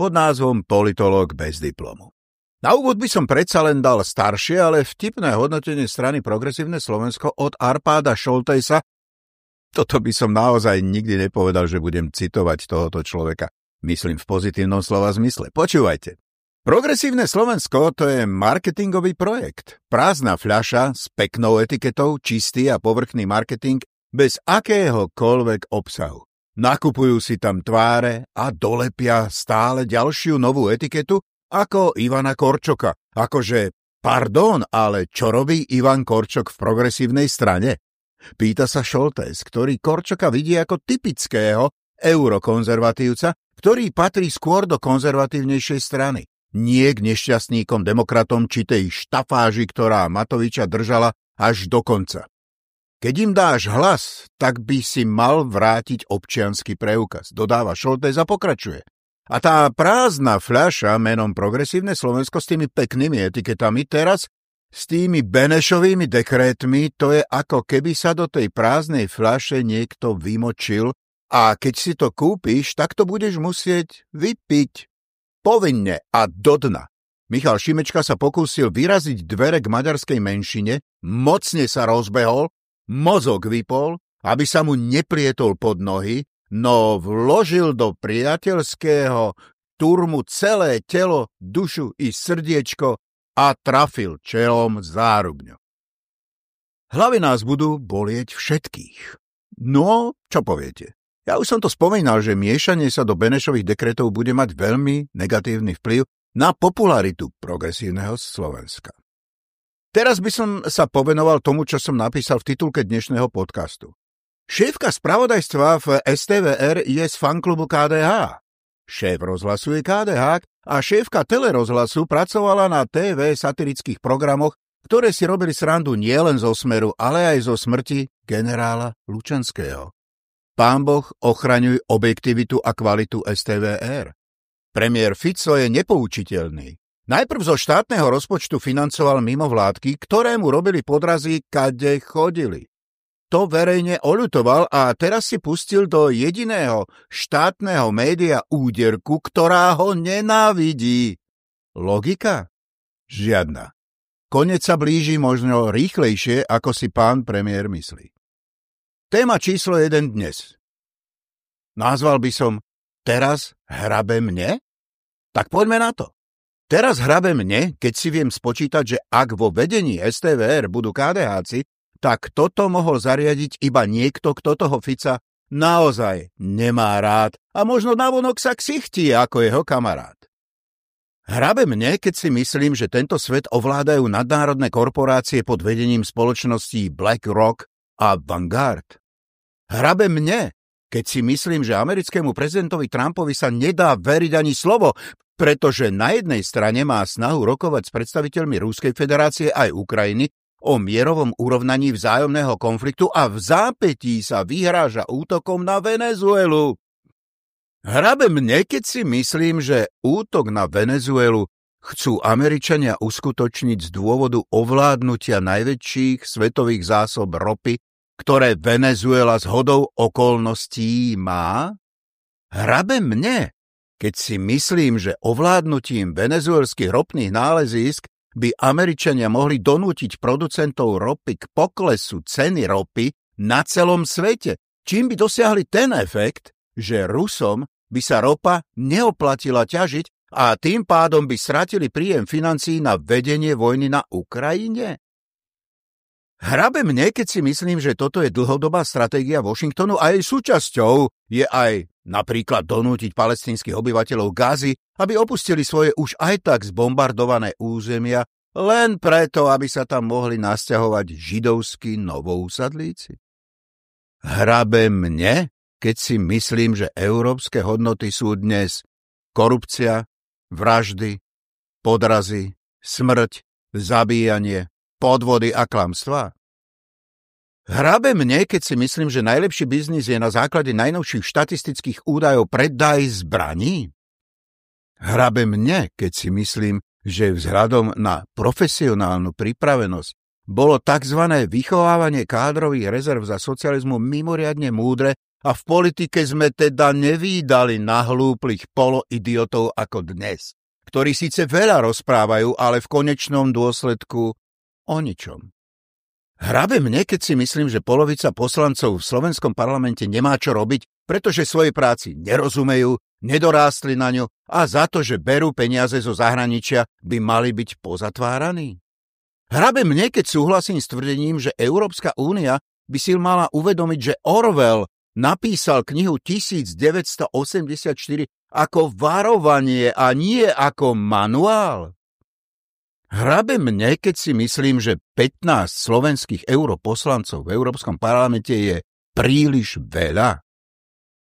pod názvom Politolog bez diplomu. Na úvod by som predsa len dal staršie, ale vtipné hodnotenie strany Progresívne Slovensko od Arpáda Šoltejsa. Toto by som naozaj nikdy nepovedal, že budem citovať tohoto človeka. Myslím v pozitívnom slova zmysle. Počúvajte. Progresívne Slovensko to je marketingový projekt. Prázdna fľaša s peknou etiketou, čistý a povrchný marketing bez akéhokoľvek obsahu. Nakupujú si tam tváre a dolepia stále ďalšiu novú etiketu ako Ivana Korčoka. Akože, pardon, ale čo robí Ivan Korčok v progresívnej strane? Pýta sa Šoltés, ktorý Korčoka vidí ako typického eurokonzervatívca, ktorý patrí skôr do konzervatívnejšej strany. Nie k nešťastníkom demokratom či tej štafáži, ktorá Matoviča držala až do konca. Keď im dáš hlas, tak by si mal vrátiť občiansky preukaz, dodáva Šoltés a pokračuje. A tá prázdna fľaša menom Progresívne Slovensko s tými peknými etiketami teraz s tými Benešovými dekrétmi, to je ako keby sa do tej prázdnej fľaše niekto vymočil a keď si to kúpiš, tak to budeš musieť vypiť. Povinne a do dna. Michal Šimečka sa pokúsil vyraziť dvere k maďarskej menšine, mocne sa rozbehol mozog vypol, aby sa mu neprietol pod nohy, no vložil do priateľského turmu celé telo, dušu i srdiečko a trafil čelom zárubňo. Hlavy nás budú bolieť všetkých. No, čo poviete? Ja už som to spomínal, že miešanie sa do Benešových dekretov bude mať veľmi negatívny vplyv na popularitu progresívneho Slovenska. Teraz by som sa povenoval tomu, čo som napísal v titulke dnešného podcastu. Šéfka spravodajstva v STVR je z fanklubu KDH. Šéf rozhlasu je KDH a šéfka telerozhlasu pracovala na TV satirických programoch, ktoré si robili srandu nielen zo smeru, ale aj zo smrti generála Lučenského. Pán Boh ochraňuj objektivitu a kvalitu STVR. Premiér Fico je nepoučiteľný. Najprv zo štátneho rozpočtu financoval mimovládky, ktoré mu robili podrazy, kade chodili. To verejne oľutoval a teraz si pustil do jediného štátneho média úderku, ktorá ho nenávidí. Logika? Žiadna. Konec sa blíži možno rýchlejšie, ako si pán premiér myslí. Téma číslo 1 dnes. Nazval by som Teraz hrabe mne? Tak poďme na to. Teraz hrabe mne, keď si viem spočítať, že ak vo vedení STVR budú KDHci, tak toto mohol zariadiť iba niekto, kto toho Fica naozaj nemá rád a možno navonok sa ksichtí ako jeho kamarát. Hrabe mne, keď si myslím, že tento svet ovládajú nadnárodné korporácie pod vedením spoločností BlackRock a Vanguard. Hrabe mne, keď si myslím, že americkému prezidentovi Trumpovi sa nedá veriť ani slovo, pretože na jednej strane má snahu rokovať s predstaviteľmi Ruskej federácie aj Ukrajiny o mierovom urovnaní vzájomného konfliktu a v zápetí sa vyhráža útokom na Venezuelu. Hrabe mne, keď si myslím, že útok na Venezuelu chcú Američania uskutočniť z dôvodu ovládnutia najväčších svetových zásob ropy, ktoré Venezuela z hodou okolností má? Hrabe mne, keď si myslím, že ovládnutím venezuelských ropných nálezísk by Američania mohli donútiť producentov ropy k poklesu ceny ropy na celom svete, čím by dosiahli ten efekt, že Rusom by sa ropa neoplatila ťažiť a tým pádom by stratili príjem financií na vedenie vojny na Ukrajine? Hrabe mne, keď si myslím, že toto je dlhodobá stratégia Washingtonu a jej súčasťou je aj napríklad donútiť palestínskych obyvateľov Gazy, aby opustili svoje už aj tak zbombardované územia, len preto, aby sa tam mohli nasťahovať židovskí novousadlíci. Hrabe mne, keď si myslím, že európske hodnoty sú dnes korupcia, vraždy, podrazy, smrť, zabíjanie, podvody a klamstvá? Hrabe mne, keď si myslím, že najlepší biznis je na základe najnovších štatistických údajov predaj zbraní? Hrabe mne, keď si myslím, že vzhľadom na profesionálnu pripravenosť bolo tzv. vychovávanie kádrových rezerv za socializmu mimoriadne múdre a v politike sme teda nevýdali na hlúplych poloidiotov ako dnes, ktorí síce veľa rozprávajú, ale v konečnom dôsledku o ničom. Hrabe mne, keď si myslím, že polovica poslancov v slovenskom parlamente nemá čo robiť, pretože svojej práci nerozumejú, nedorástli na ňu a za to, že berú peniaze zo zahraničia, by mali byť pozatváraní. Hrabe mne, keď súhlasím s tvrdením, že Európska únia by si mala uvedomiť, že Orwell napísal knihu 1984 ako varovanie a nie ako manuál. Hrabe mne, keď si myslím, že 15 slovenských europoslancov v Európskom parlamente je príliš veľa.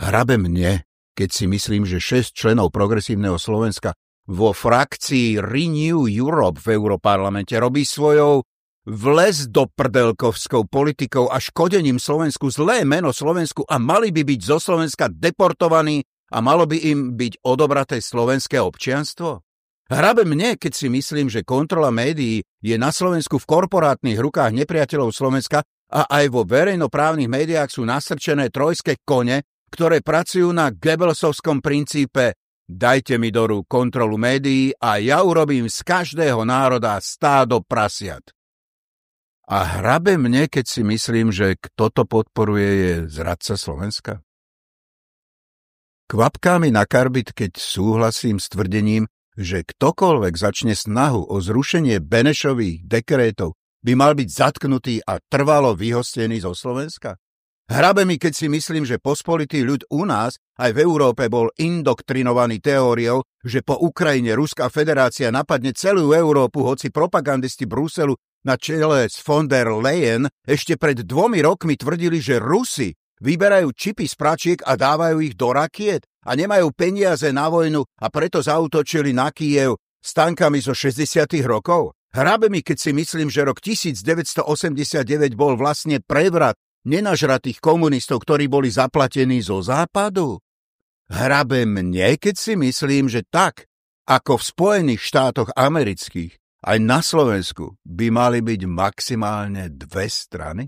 Hrabe mne, keď si myslím, že 6 členov progresívneho Slovenska vo frakcii Renew Europe v Európarlamente robí svojou vles do prdelkovskou politikou a škodením Slovensku zlé meno Slovensku a mali by byť zo Slovenska deportovaní a malo by im byť odobraté slovenské občianstvo? Hrabe mne, keď si myslím, že kontrola médií je na Slovensku v korporátnych rukách nepriateľov Slovenska a aj vo verejnoprávnych médiách sú nasrčené trojské kone, ktoré pracujú na Goebbelsovskom princípe dajte mi do rúk kontrolu médií a ja urobím z každého národa stádo prasiat. A hrabe mne, keď si myslím, že kto to podporuje, je zradca Slovenska? Kvapká mi na karbit, keď súhlasím s tvrdením, že ktokoľvek začne snahu o zrušenie Benešových dekrétov, by mal byť zatknutý a trvalo vyhostený zo Slovenska? Hrabe mi, keď si myslím, že pospolitý ľud u nás aj v Európe bol indoktrinovaný teóriou, že po Ukrajine Ruská federácia napadne celú Európu, hoci propagandisti Bruselu na čele s von der Leyen ešte pred dvomi rokmi tvrdili, že Rusi vyberajú čipy z pračiek a dávajú ich do rakiet a nemajú peniaze na vojnu a preto zautočili na Kiev s tankami zo 60. rokov? Hrabe mi, keď si myslím, že rok 1989 bol vlastne prevrat nenažratých komunistov, ktorí boli zaplatení zo západu? Hrabe mne, keď si myslím, že tak, ako v Spojených štátoch amerických, aj na Slovensku by mali byť maximálne dve strany?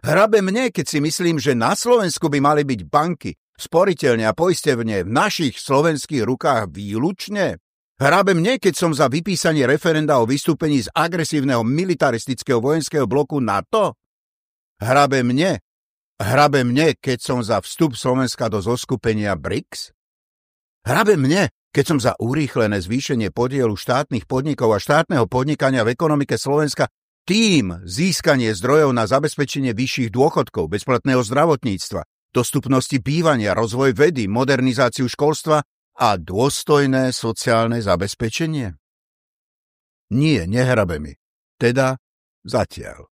Hrabe mne, keď si myslím, že na Slovensku by mali byť banky, sporiteľne a poistevne v našich slovenských rukách výlučne? Hrabe mne, keď som za vypísanie referenda o vystúpení z agresívneho militaristického vojenského bloku NATO? Hrabe mne, hrabe mne, keď som za vstup Slovenska do zoskupenia BRICS? Hrabe mne, keď som za urýchlené zvýšenie podielu štátnych podnikov a štátneho podnikania v ekonomike Slovenska tým získanie zdrojov na zabezpečenie vyšších dôchodkov, bezplatného zdravotníctva, dostupnosti bývania, rozvoj vedy, modernizáciu školstva a dôstojné sociálne zabezpečenie? Nie, nehrabe mi. Teda zatiaľ.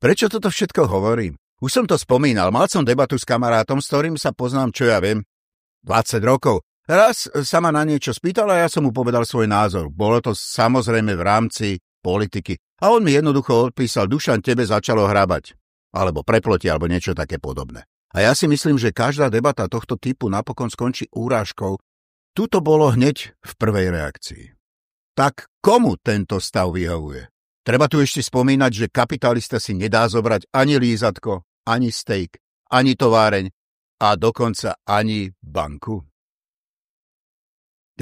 Prečo toto všetko hovorím? Už som to spomínal, mal som debatu s kamarátom, s ktorým sa poznám, čo ja viem, 20 rokov. Raz sa ma na niečo spýtal a ja som mu povedal svoj názor. Bolo to samozrejme v rámci politiky. A on mi jednoducho odpísal, Dušan, tebe začalo hrabať. Alebo preploti, alebo niečo také podobné. A ja si myslím, že každá debata tohto typu napokon skončí úrážkou. Tuto bolo hneď v prvej reakcii. Tak komu tento stav vyhovuje? Treba tu ešte spomínať, že kapitalista si nedá zobrať ani lízatko, ani steak, ani továreň a dokonca ani banku.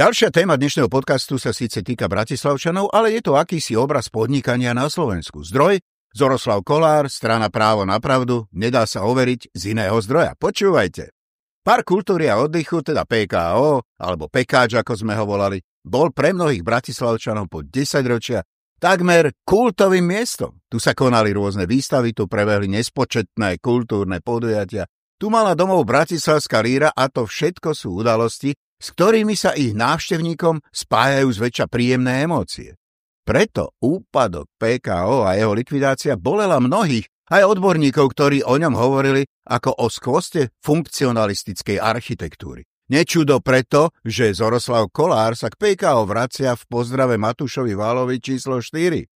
Ďalšia téma dnešného podcastu sa síce týka Bratislavčanov, ale je to akýsi obraz podnikania na Slovensku. Zdroj Zoroslav Kolár, strana Právo na pravdu, nedá sa overiť z iného zdroja. Počúvajte. Park kultúry a oddychu, teda PKO, alebo Pekáč, ako sme ho volali, bol pre mnohých bratislavčanov po 10 ročia takmer kultovým miestom. Tu sa konali rôzne výstavy, tu prebehli nespočetné kultúrne podujatia. Tu mala domov Bratislavská líra a to všetko sú udalosti, s ktorými sa ich návštevníkom spájajú zväčša príjemné emócie. Preto úpadok PKO a jeho likvidácia bolela mnohých, aj odborníkov, ktorí o ňom hovorili ako o skvoste funkcionalistickej architektúry. Nečudo preto, že Zoroslav Kolár sa k PKO vracia v pozdrave Matúšovi Válovi číslo 4.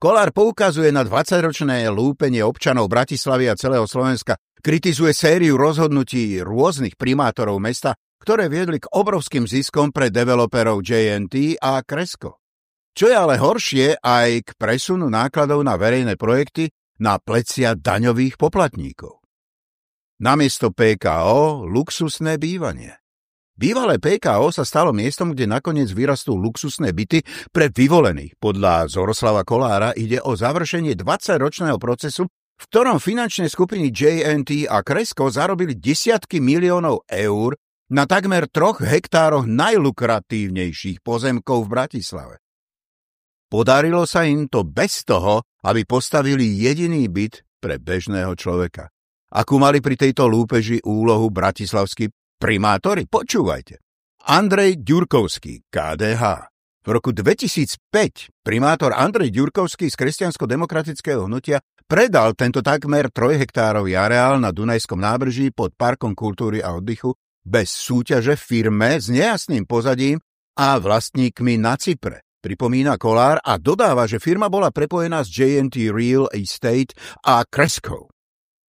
Kolár poukazuje na 20-ročné lúpenie občanov Bratislavy a celého Slovenska, kritizuje sériu rozhodnutí rôznych primátorov mesta, ktoré viedli k obrovským ziskom pre developerov JNT a Kresko. Čo je ale horšie aj k presunu nákladov na verejné projekty na plecia daňových poplatníkov. Namiesto PKO luxusné bývanie. Bývalé PKO sa stalo miestom, kde nakoniec vyrastú luxusné byty pre vyvolených. Podľa Zoroslava Kolára ide o završenie 20-ročného procesu, v ktorom finančné skupiny JNT a Kresko zarobili desiatky miliónov eur na takmer troch hektároch najlukratívnejších pozemkov v Bratislave. Podarilo sa im to bez toho, aby postavili jediný byt pre bežného človeka. Akú mali pri tejto lúpeži úlohu bratislavskí Primátori, počúvajte. Andrej Ďurkovský, KDH. V roku 2005 primátor Andrej Ďurkovský z kresťansko-demokratického hnutia predal tento takmer 3 hektárový areál na Dunajskom nábrží pod Parkom kultúry a oddychu bez súťaže firme s nejasným pozadím a vlastníkmi na Cypre. Pripomína Kolár a dodáva, že firma bola prepojená s JNT Real Estate a Kreskou.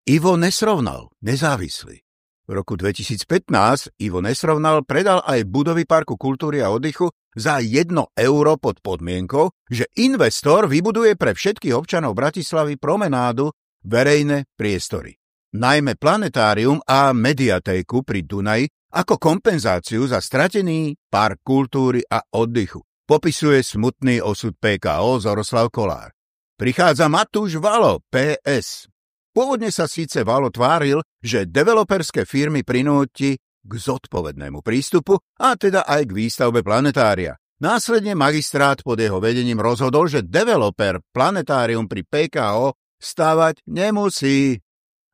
Ivo nesrovnal, nezávislý. V roku 2015 Ivo Nesrovnal predal aj budovy Parku kultúry a oddychu za 1 euro pod podmienkou, že investor vybuduje pre všetkých občanov Bratislavy promenádu verejné priestory. Najmä planetárium a mediatéku pri Dunaji ako kompenzáciu za stratený park kultúry a oddychu. Popisuje smutný osud PKO Zoroslav Kolár. Prichádza Matúš Valo, PS, Pôvodne sa síce Valo tváril, že developerské firmy prinúti k zodpovednému prístupu a teda aj k výstavbe planetária. Následne magistrát pod jeho vedením rozhodol, že developer planetárium pri PKO stavať nemusí.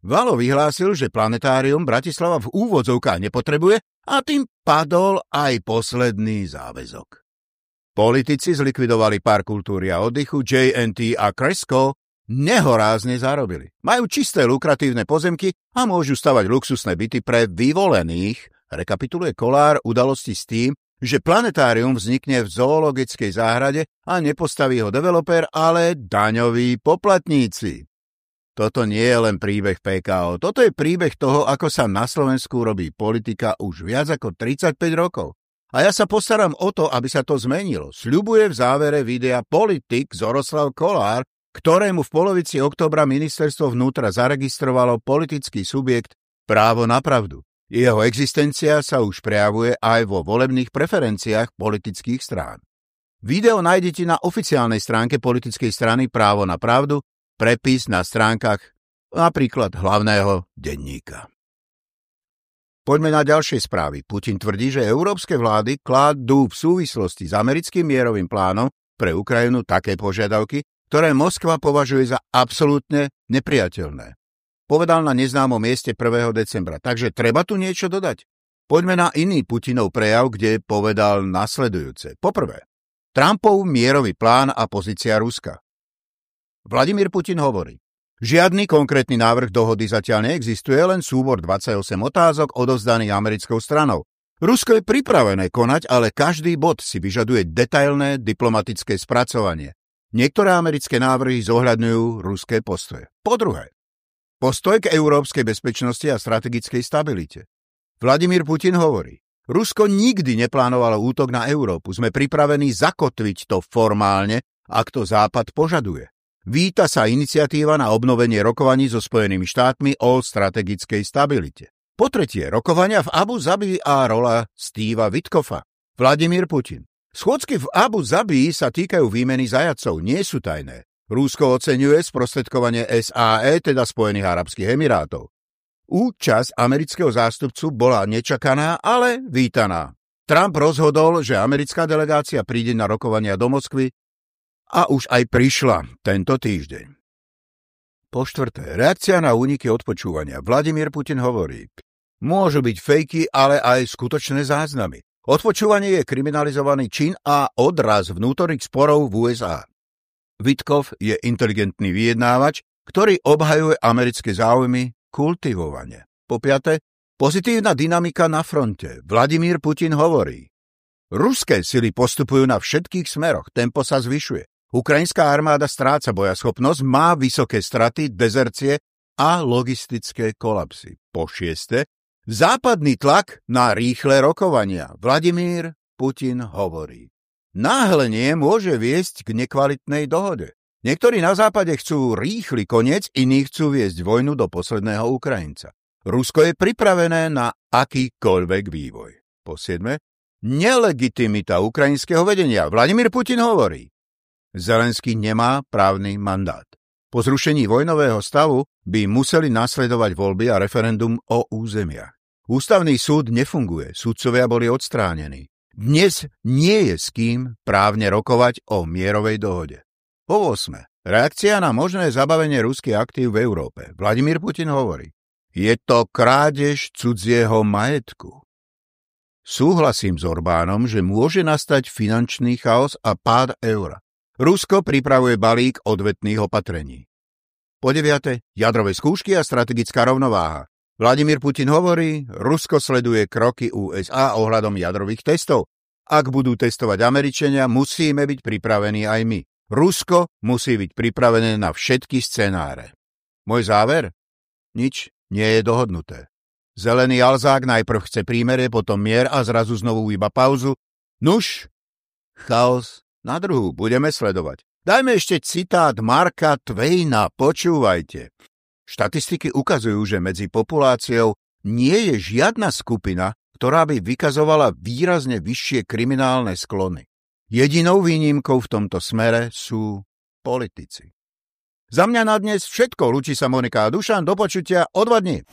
Valo vyhlásil, že planetárium Bratislava v úvodzovkách nepotrebuje a tým padol aj posledný záväzok. Politici zlikvidovali Park kultúry a oddychu, JNT a Kresko nehorázne zarobili. Majú čisté lukratívne pozemky a môžu stavať luxusné byty pre vyvolených, rekapituluje Kolár udalosti s tým, že planetárium vznikne v zoologickej záhrade a nepostaví ho developer, ale daňoví poplatníci. Toto nie je len príbeh PKO, toto je príbeh toho, ako sa na Slovensku robí politika už viac ako 35 rokov. A ja sa postaram o to, aby sa to zmenilo. Sľubuje v závere videa politik Zoroslav Kolár, ktorému v polovici októbra ministerstvo vnútra zaregistrovalo politický subjekt právo na pravdu. Jeho existencia sa už prejavuje aj vo volebných preferenciách politických strán. Video nájdete na oficiálnej stránke politickej strany Právo na pravdu, prepis na stránkach napríklad hlavného denníka. Poďme na ďalšie správy. Putin tvrdí, že európske vlády kládú v súvislosti s americkým mierovým plánom pre Ukrajinu také požiadavky, ktoré Moskva považuje za absolútne nepriateľné. Povedal na neznámom mieste 1. decembra, takže treba tu niečo dodať. Poďme na iný Putinov prejav, kde povedal nasledujúce. Poprvé, Trumpov mierový plán a pozícia Ruska. Vladimír Putin hovorí, žiadny konkrétny návrh dohody zatiaľ neexistuje, len súbor 28 otázok odovzdaný americkou stranou. Rusko je pripravené konať, ale každý bod si vyžaduje detailné diplomatické spracovanie. Niektoré americké návrhy zohľadňujú ruské postoje. Po druhé, postoj k európskej bezpečnosti a strategickej stabilite. Vladimír Putin hovorí, Rusko nikdy neplánovalo útok na Európu. Sme pripravení zakotviť to formálne, ak to Západ požaduje. Víta sa iniciatíva na obnovenie rokovaní so Spojenými štátmi o strategickej stabilite. Po tretie, rokovania v Abu Zabi a rola Steva Witkoffa. Vladimír Putin. Schôdzky v Abu Zabi sa týkajú výmeny zajacov, nie sú tajné. Rúsko oceňuje sprostredkovanie SAE, teda Spojených Arabských Emirátov. Účasť amerického zástupcu bola nečakaná, ale vítaná. Trump rozhodol, že americká delegácia príde na rokovania do Moskvy a už aj prišla tento týždeň. Po štvrté, reakcia na úniky odpočúvania. Vladimír Putin hovorí, môžu byť fejky, ale aj skutočné záznamy. Odpočúvanie je kriminalizovaný čin a odraz vnútorných sporov v USA. Vitkov je inteligentný vyjednávač, ktorý obhajuje americké záujmy kultivovane. Po piate, Pozitívna dynamika na fronte. Vladimír Putin hovorí. Ruské sily postupujú na všetkých smeroch, tempo sa zvyšuje. Ukrajinská armáda stráca bojaschopnosť, má vysoké straty, dezercie a logistické kolapsy. Po šieste, západný tlak na rýchle rokovania. Vladimír Putin hovorí. Náhlenie môže viesť k nekvalitnej dohode. Niektorí na západe chcú rýchly koniec, iní chcú viesť vojnu do posledného Ukrajinca. Rusko je pripravené na akýkoľvek vývoj. Po siedme, nelegitimita ukrajinského vedenia. Vladimír Putin hovorí. Zelenský nemá právny mandát. Po zrušení vojnového stavu by museli nasledovať voľby a referendum o územiach. Ústavný súd nefunguje, súdcovia boli odstránení. Dnes nie je s kým právne rokovať o mierovej dohode. Po 8. Reakcia na možné zabavenie ruských aktív v Európe. Vladimír Putin hovorí. Je to krádež cudzieho majetku. Súhlasím s Orbánom, že môže nastať finančný chaos a pád eura. Rusko pripravuje balík odvetných opatrení. Po deviate, jadrové skúšky a strategická rovnováha. Vladimír Putin hovorí, Rusko sleduje kroky USA ohľadom jadrových testov. Ak budú testovať Američania, musíme byť pripravení aj my. Rusko musí byť pripravené na všetky scenáre. Môj záver? Nič nie je dohodnuté. Zelený Alzák najprv chce prímerie, potom mier a zrazu znovu iba pauzu. Nuž, chaos na druhú budeme sledovať. Dajme ešte citát Marka Twaina, počúvajte. Štatistiky ukazujú, že medzi populáciou nie je žiadna skupina, ktorá by vykazovala výrazne vyššie kriminálne sklony. Jedinou výnimkou v tomto smere sú politici. Za mňa na dnes všetko. Lučí sa Monika a Dušan. Do počutia o dva dní.